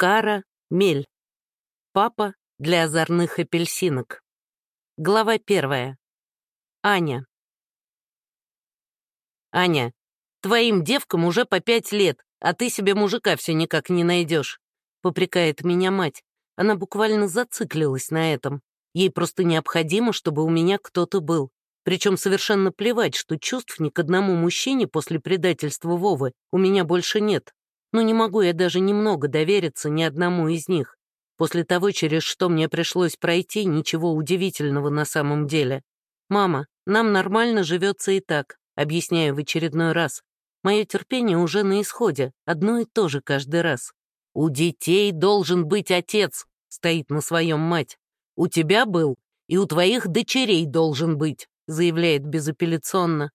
Кара Мель. Папа для озорных апельсинок. Глава первая. Аня. Аня, твоим девкам уже по пять лет, а ты себе мужика все никак не найдешь. Попрекает меня мать. Она буквально зациклилась на этом. Ей просто необходимо, чтобы у меня кто-то был. Причем совершенно плевать, что чувств ни к одному мужчине после предательства Вовы у меня больше нет. Но не могу я даже немного довериться ни одному из них. После того, через что мне пришлось пройти, ничего удивительного на самом деле. «Мама, нам нормально живется и так», объясняю в очередной раз. Мое терпение уже на исходе, одно и то же каждый раз. «У детей должен быть отец», — стоит на своем мать. «У тебя был, и у твоих дочерей должен быть», — заявляет безапелляционно.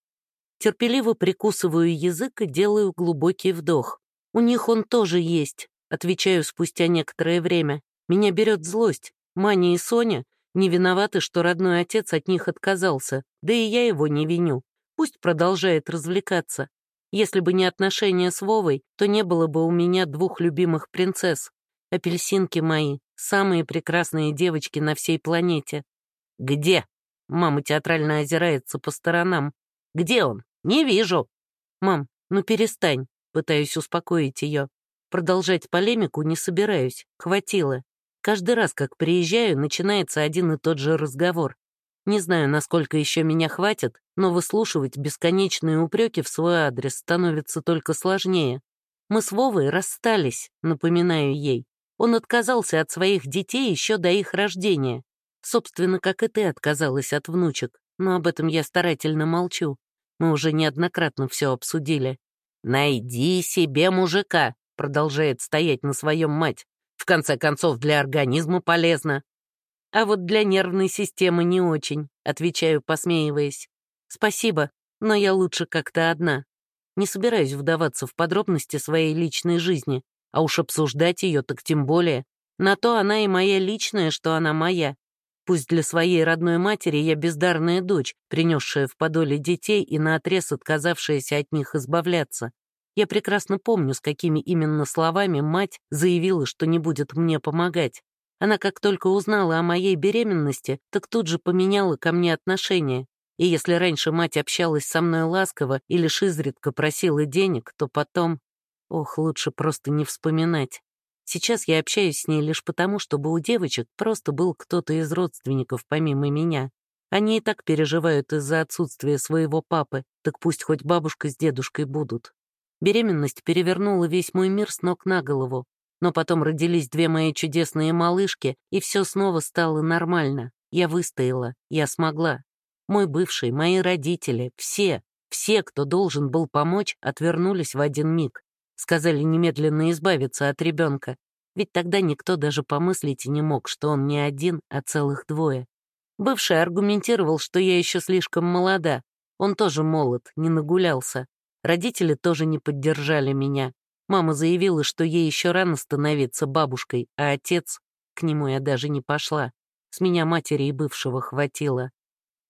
Терпеливо прикусываю язык и делаю глубокий вдох. «У них он тоже есть», — отвечаю спустя некоторое время. Меня берет злость. Маня и Соня не виноваты, что родной отец от них отказался, да и я его не виню. Пусть продолжает развлекаться. Если бы не отношения с Вовой, то не было бы у меня двух любимых принцесс. Апельсинки мои, самые прекрасные девочки на всей планете. «Где?» — мама театрально озирается по сторонам. «Где он? Не вижу». «Мам, ну перестань. Пытаюсь успокоить ее. Продолжать полемику не собираюсь. Хватило. Каждый раз, как приезжаю, начинается один и тот же разговор. Не знаю, насколько еще меня хватит, но выслушивать бесконечные упреки в свой адрес становится только сложнее. Мы с Вовой расстались, напоминаю ей. Он отказался от своих детей еще до их рождения. Собственно, как и ты отказалась от внучек, но об этом я старательно молчу. Мы уже неоднократно все обсудили. «Найди себе мужика», — продолжает стоять на своем мать. «В конце концов, для организма полезно». «А вот для нервной системы не очень», — отвечаю, посмеиваясь. «Спасибо, но я лучше как-то одна. Не собираюсь вдаваться в подробности своей личной жизни, а уж обсуждать ее так тем более. На то она и моя личная, что она моя. Пусть для своей родной матери я бездарная дочь, принесшая в подоле детей и наотрез отказавшаяся от них избавляться. Я прекрасно помню, с какими именно словами мать заявила, что не будет мне помогать. Она как только узнала о моей беременности, так тут же поменяла ко мне отношение. И если раньше мать общалась со мной ласково и лишь изредка просила денег, то потом... Ох, лучше просто не вспоминать. Сейчас я общаюсь с ней лишь потому, чтобы у девочек просто был кто-то из родственников помимо меня. Они и так переживают из-за отсутствия своего папы, так пусть хоть бабушка с дедушкой будут. Беременность перевернула весь мой мир с ног на голову. Но потом родились две мои чудесные малышки, и все снова стало нормально. Я выстояла, я смогла. Мой бывший, мои родители, все, все, кто должен был помочь, отвернулись в один миг. Сказали немедленно избавиться от ребенка, ведь тогда никто даже помыслить и не мог, что он не один, а целых двое. Бывший аргументировал, что я еще слишком молода. Он тоже молод, не нагулялся. Родители тоже не поддержали меня. Мама заявила, что ей еще рано становиться бабушкой, а отец... К нему я даже не пошла. С меня матери и бывшего хватило.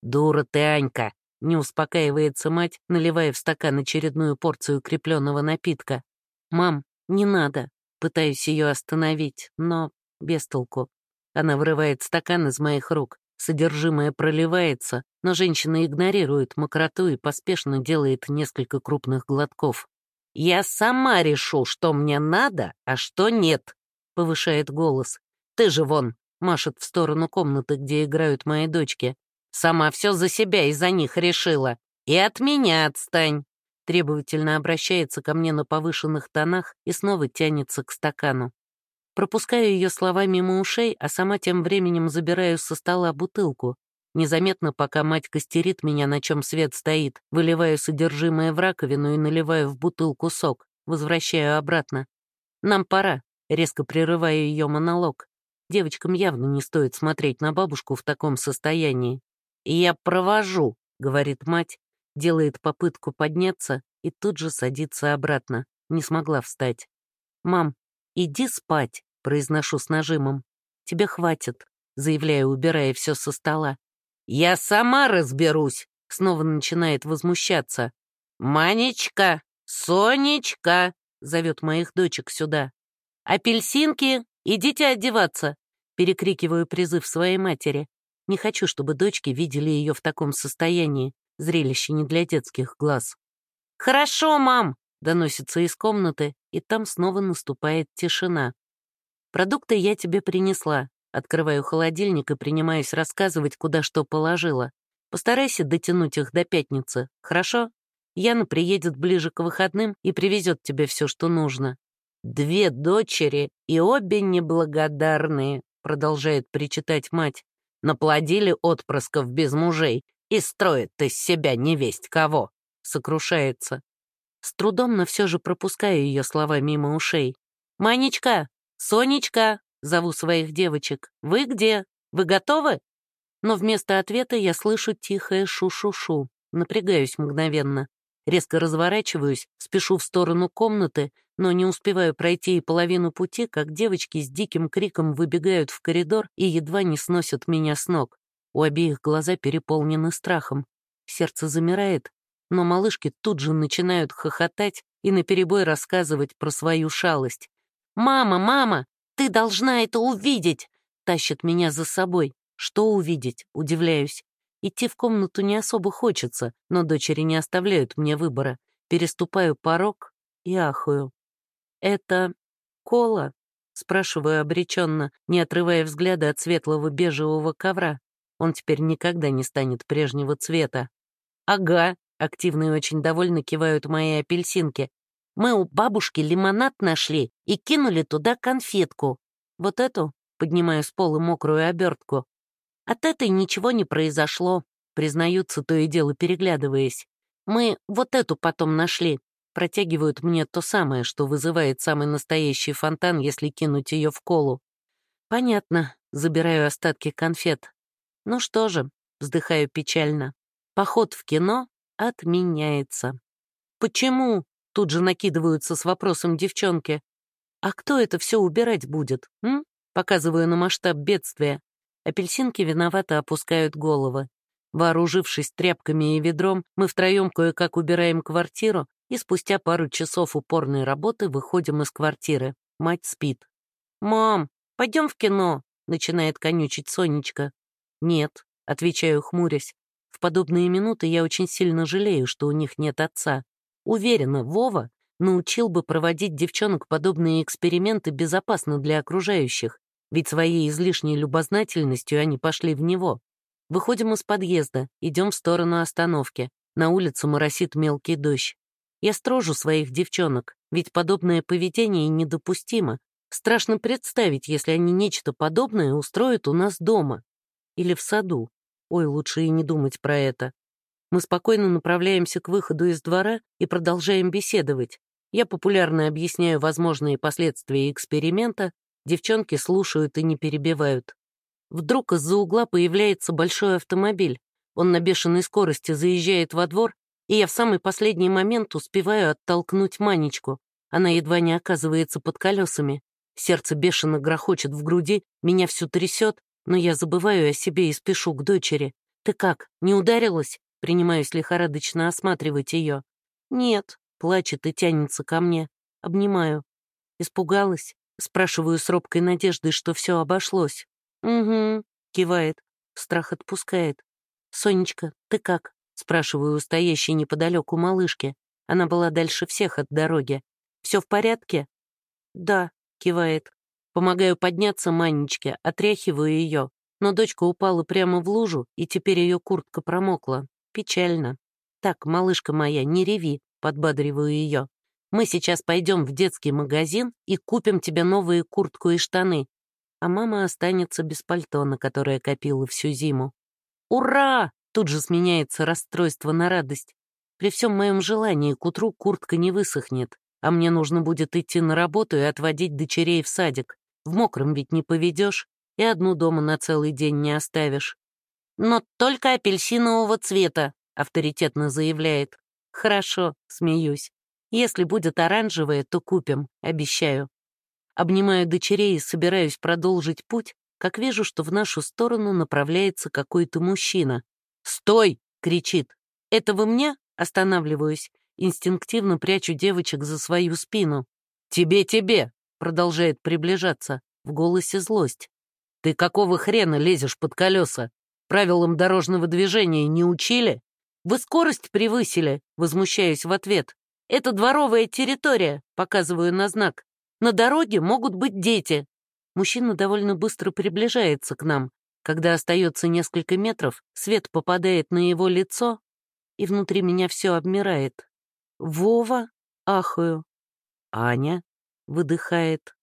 «Дура ты, Анька!» — не успокаивается мать, наливая в стакан очередную порцию крепленного напитка. «Мам, не надо!» Пытаюсь ее остановить, но без толку. Она вырывает стакан из моих рук. Содержимое проливается, но женщина игнорирует мокроту и поспешно делает несколько крупных глотков. «Я сама решу, что мне надо, а что нет», — повышает голос. «Ты же вон», — машет в сторону комнаты, где играют мои дочки. «Сама все за себя и за них решила. И от меня отстань» требовательно обращается ко мне на повышенных тонах и снова тянется к стакану. Пропускаю ее слова мимо ушей, а сама тем временем забираю со стола бутылку. Незаметно, пока мать костерит меня, на чем свет стоит, выливаю содержимое в раковину и наливаю в бутылку сок, возвращаю обратно. «Нам пора», — резко прерываю ее монолог. Девочкам явно не стоит смотреть на бабушку в таком состоянии. «Я провожу», — говорит мать, делает попытку подняться и тут же садится обратно. Не смогла встать. «Мам, иди спать», — произношу с нажимом. «Тебе хватит», — заявляю, убирая все со стола. «Я сама разберусь», — снова начинает возмущаться. «Манечка! Сонечка!» — зовет моих дочек сюда. «Апельсинки, идите одеваться!» Перекрикиваю призыв своей матери. Не хочу, чтобы дочки видели ее в таком состоянии. Зрелище не для детских глаз. «Хорошо, мам!» — доносится из комнаты, и там снова наступает тишина. «Продукты я тебе принесла. Открываю холодильник и принимаюсь рассказывать, куда что положила. Постарайся дотянуть их до пятницы, хорошо? Яна приедет ближе к выходным и привезет тебе все, что нужно. Две дочери и обе неблагодарные, продолжает причитать мать. Наплодили отпрысков без мужей и строят из себя невесть кого. Сокрушается. С трудом, но все же пропускаю ее слова мимо ушей. «Манечка! Сонечка!» Зову своих девочек. «Вы где? Вы готовы?» Но вместо ответа я слышу тихое шу-шу-шу. Напрягаюсь мгновенно. Резко разворачиваюсь, спешу в сторону комнаты, но не успеваю пройти и половину пути, как девочки с диким криком выбегают в коридор и едва не сносят меня с ног. У обеих глаза переполнены страхом. Сердце замирает, но малышки тут же начинают хохотать и наперебой рассказывать про свою шалость. «Мама, мама, ты должна это увидеть!» Тащит меня за собой. Что увидеть? Удивляюсь. Идти в комнату не особо хочется, но дочери не оставляют мне выбора. Переступаю порог и ахую. «Это кола?» — спрашиваю обреченно, не отрывая взгляда от светлого бежевого ковра. Он теперь никогда не станет прежнего цвета. «Ага», — активно и очень довольно кивают мои апельсинки. Мы у бабушки лимонад нашли и кинули туда конфетку. Вот эту, поднимаю с пола мокрую обертку. От этой ничего не произошло, признаются то и дело переглядываясь. Мы вот эту потом нашли. Протягивают мне то самое, что вызывает самый настоящий фонтан, если кинуть ее в колу. Понятно, забираю остатки конфет. Ну что же, вздыхаю печально. Поход в кино отменяется. Почему? Тут же накидываются с вопросом девчонки. «А кто это все убирать будет, м?» Показываю на масштаб бедствия. Апельсинки виновато опускают головы. Вооружившись тряпками и ведром, мы втроем кое-как убираем квартиру и спустя пару часов упорной работы выходим из квартиры. Мать спит. «Мам, пойдем в кино», — начинает конючить Сонечка. «Нет», — отвечаю, хмурясь. В подобные минуты я очень сильно жалею, что у них нет отца. Уверена, Вова научил бы проводить девчонок подобные эксперименты безопасно для окружающих, ведь своей излишней любознательностью они пошли в него. Выходим из подъезда, идем в сторону остановки. На улицу моросит мелкий дождь. Я строжу своих девчонок, ведь подобное поведение недопустимо. Страшно представить, если они нечто подобное устроят у нас дома. Или в саду. Ой, лучше и не думать про это. Мы спокойно направляемся к выходу из двора и продолжаем беседовать. Я популярно объясняю возможные последствия эксперимента, девчонки слушают и не перебивают. Вдруг из-за угла появляется большой автомобиль. Он на бешеной скорости заезжает во двор, и я в самый последний момент успеваю оттолкнуть Манечку. Она едва не оказывается под колесами. Сердце бешено грохочет в груди, меня все трясет, но я забываю о себе и спешу к дочери. «Ты как, не ударилась?» Принимаюсь лихорадочно осматривать ее. «Нет», — плачет и тянется ко мне. Обнимаю. «Испугалась?» Спрашиваю с робкой надеждой, что все обошлось. «Угу», — кивает. Страх отпускает. «Сонечка, ты как?» — спрашиваю у стоящей неподалеку малышки. Она была дальше всех от дороги. «Все в порядке?» «Да», — кивает. Помогаю подняться Манечке, отряхиваю ее. Но дочка упала прямо в лужу, и теперь ее куртка промокла. Печально. Так, малышка моя, не реви, подбадриваю ее. Мы сейчас пойдем в детский магазин и купим тебе новые куртку и штаны. А мама останется без пальто, на которое копила всю зиму. Ура! Тут же сменяется расстройство на радость. При всем моем желании к утру куртка не высохнет, а мне нужно будет идти на работу и отводить дочерей в садик. В мокром ведь не поведешь, и одну дома на целый день не оставишь. «Но только апельсинового цвета», — авторитетно заявляет. «Хорошо», — смеюсь. «Если будет оранжевое, то купим, обещаю». Обнимаю дочерей и собираюсь продолжить путь, как вижу, что в нашу сторону направляется какой-то мужчина. «Стой!» — кричит. «Это вы мне?» — останавливаюсь. Инстинктивно прячу девочек за свою спину. «Тебе-тебе!» — продолжает приближаться, в голосе злость. «Ты какого хрена лезешь под колеса? Правилам дорожного движения не учили? Вы скорость превысили?» Возмущаюсь в ответ. «Это дворовая территория», показываю на знак. «На дороге могут быть дети». Мужчина довольно быстро приближается к нам. Когда остается несколько метров, свет попадает на его лицо, и внутри меня все обмирает. «Вова?» — ахаю. «Аня?» — выдыхает.